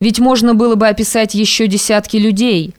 Ведь можно было бы описать еще десятки людей.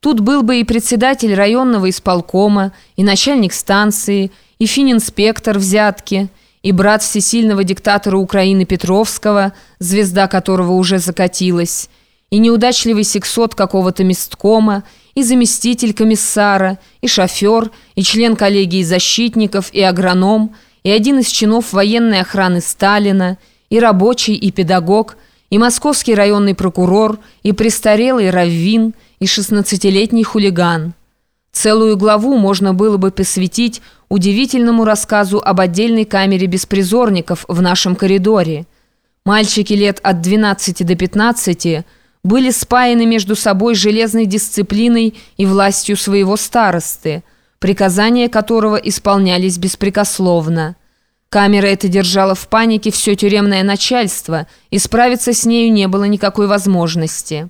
Тут был бы и председатель районного исполкома, и начальник станции, и фининспектор взятки, и брат всесильного диктатора Украины Петровского, звезда которого уже закатилась, и неудачливый сексот какого-то месткома, и заместитель комиссара, и шофер, и член коллегии защитников, и агроном, и один из чинов военной охраны Сталина, и рабочий, и педагог – и московский районный прокурор, и престарелый раввин, и шестнадцатилетний хулиган. Целую главу можно было бы посвятить удивительному рассказу об отдельной камере беспризорников в нашем коридоре. Мальчики лет от 12 до 15 были спаяны между собой железной дисциплиной и властью своего старосты, приказания которого исполнялись беспрекословно. Камера эта держала в панике все тюремное начальство, и справиться с нею не было никакой возможности.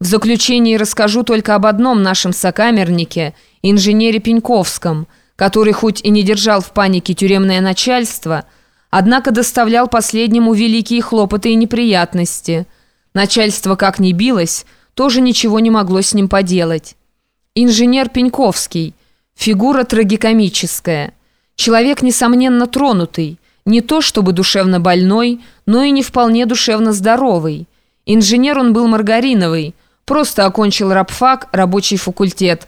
В заключении расскажу только об одном нашем сокамернике, инженере Пеньковском, который хоть и не держал в панике тюремное начальство, однако доставлял последнему великие хлопоты и неприятности. Начальство как ни билось, тоже ничего не могло с ним поделать. Инженер Пеньковский, фигура трагикомическая – Человек, несомненно, тронутый, не то чтобы душевно больной, но и не вполне душевно здоровый. Инженер он был маргариновый, просто окончил рабфак, рабочий факультет,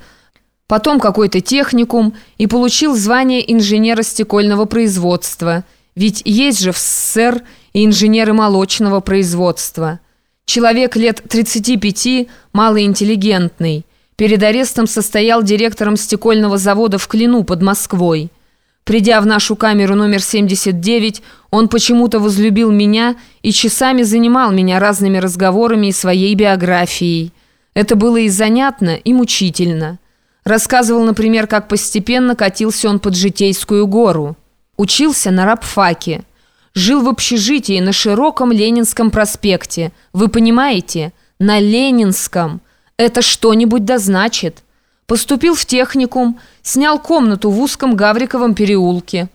потом какой-то техникум и получил звание инженера стекольного производства, ведь есть же в СССР и инженеры молочного производства. Человек лет 35, малоинтеллигентный, перед арестом состоял директором стекольного завода в Клину под Москвой. Придя в нашу камеру номер 79, он почему-то возлюбил меня и часами занимал меня разными разговорами и своей биографией. Это было и занятно, и мучительно. Рассказывал, например, как постепенно катился он под Житейскую гору. Учился на рабфаке. Жил в общежитии на широком Ленинском проспекте. Вы понимаете? На Ленинском. Это что-нибудь да значит. Поступил в техникум, снял комнату в узком Гавриковом переулке.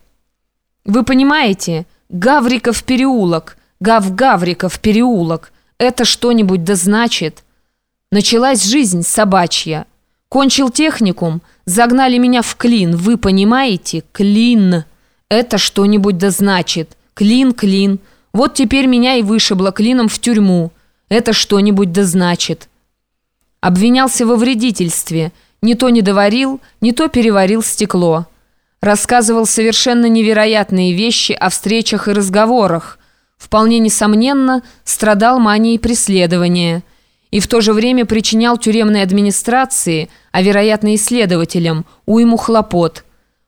Вы понимаете, Гавриков переулок, Гав-Гавриков переулок, это что-нибудь да значит. Началась жизнь собачья. Кончил техникум, загнали меня в клин, вы понимаете? Клин. Это что-нибудь да значит. Клин, клин. Вот теперь меня и вышибло клином в тюрьму. Это что-нибудь да значит. Обвинялся во вредительстве – не то не доварил, не то переварил стекло. Рассказывал совершенно невероятные вещи о встречах и разговорах. Вполне несомненно, страдал манией преследования. И в то же время причинял тюремной администрации, а вероятно и следователям, уйму хлопот.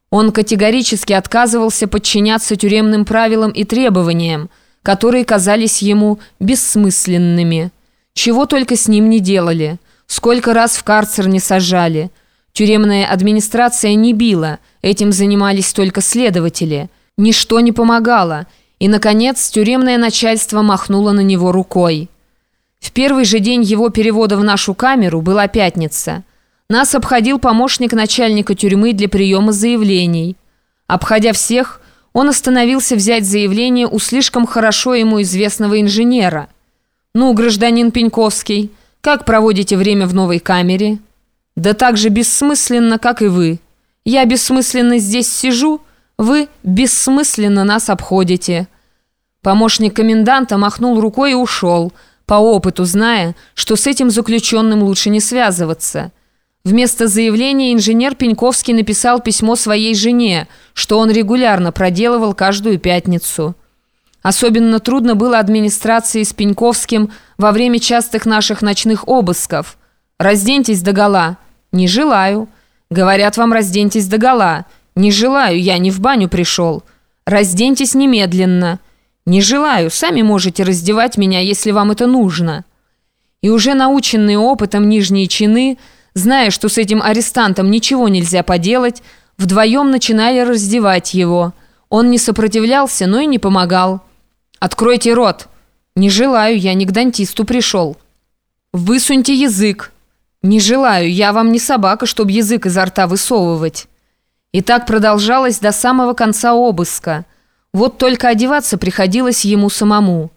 Он категорически отказывался подчиняться тюремным правилам и требованиям, которые казались ему бессмысленными. Чего только с ним не делали – Сколько раз в карцер не сажали. Тюремная администрация не била, этим занимались только следователи. Ничто не помогало. И, наконец, тюремное начальство махнуло на него рукой. В первый же день его перевода в нашу камеру была пятница. Нас обходил помощник начальника тюрьмы для приема заявлений. Обходя всех, он остановился взять заявление у слишком хорошо ему известного инженера. «Ну, гражданин Пеньковский», как проводите время в новой камере? Да так же бессмысленно, как и вы. Я бессмысленно здесь сижу, вы бессмысленно нас обходите». Помощник коменданта махнул рукой и ушел, по опыту зная, что с этим заключенным лучше не связываться. Вместо заявления инженер Пеньковский написал письмо своей жене, что он регулярно проделывал каждую пятницу. Особенно трудно было администрации с Пеньковским во время частых наших ночных обысков. «Разденьтесь догола». «Не желаю». «Говорят вам, разденьтесь догола». «Не желаю, я не в баню пришел». «Разденьтесь немедленно». «Не желаю, сами можете раздевать меня, если вам это нужно». И уже наученные опытом нижние чины, зная, что с этим арестантом ничего нельзя поделать, вдвоем начинали раздевать его. Он не сопротивлялся, но и не помогал. «Откройте рот!» «Не желаю, я не к дантисту пришел». «Высуньте язык!» «Не желаю, я вам не собака, чтобы язык изо рта высовывать». И так продолжалось до самого конца обыска. Вот только одеваться приходилось ему самому.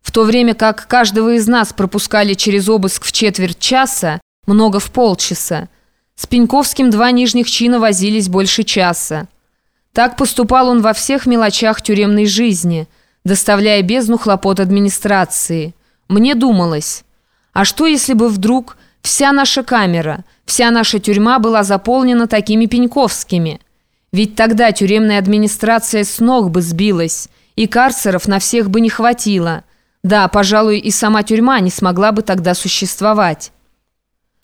В то время как каждого из нас пропускали через обыск в четверть часа, много в полчаса, с Пеньковским два нижних чина возились больше часа. Так поступал он во всех мелочах тюремной жизни, доставляя бездну хлопот администрации. Мне думалось, а что если бы вдруг вся наша камера, вся наша тюрьма была заполнена такими Пеньковскими? Ведь тогда тюремная администрация с ног бы сбилась, и карцеров на всех бы не хватило. Да, пожалуй, и сама тюрьма не смогла бы тогда существовать.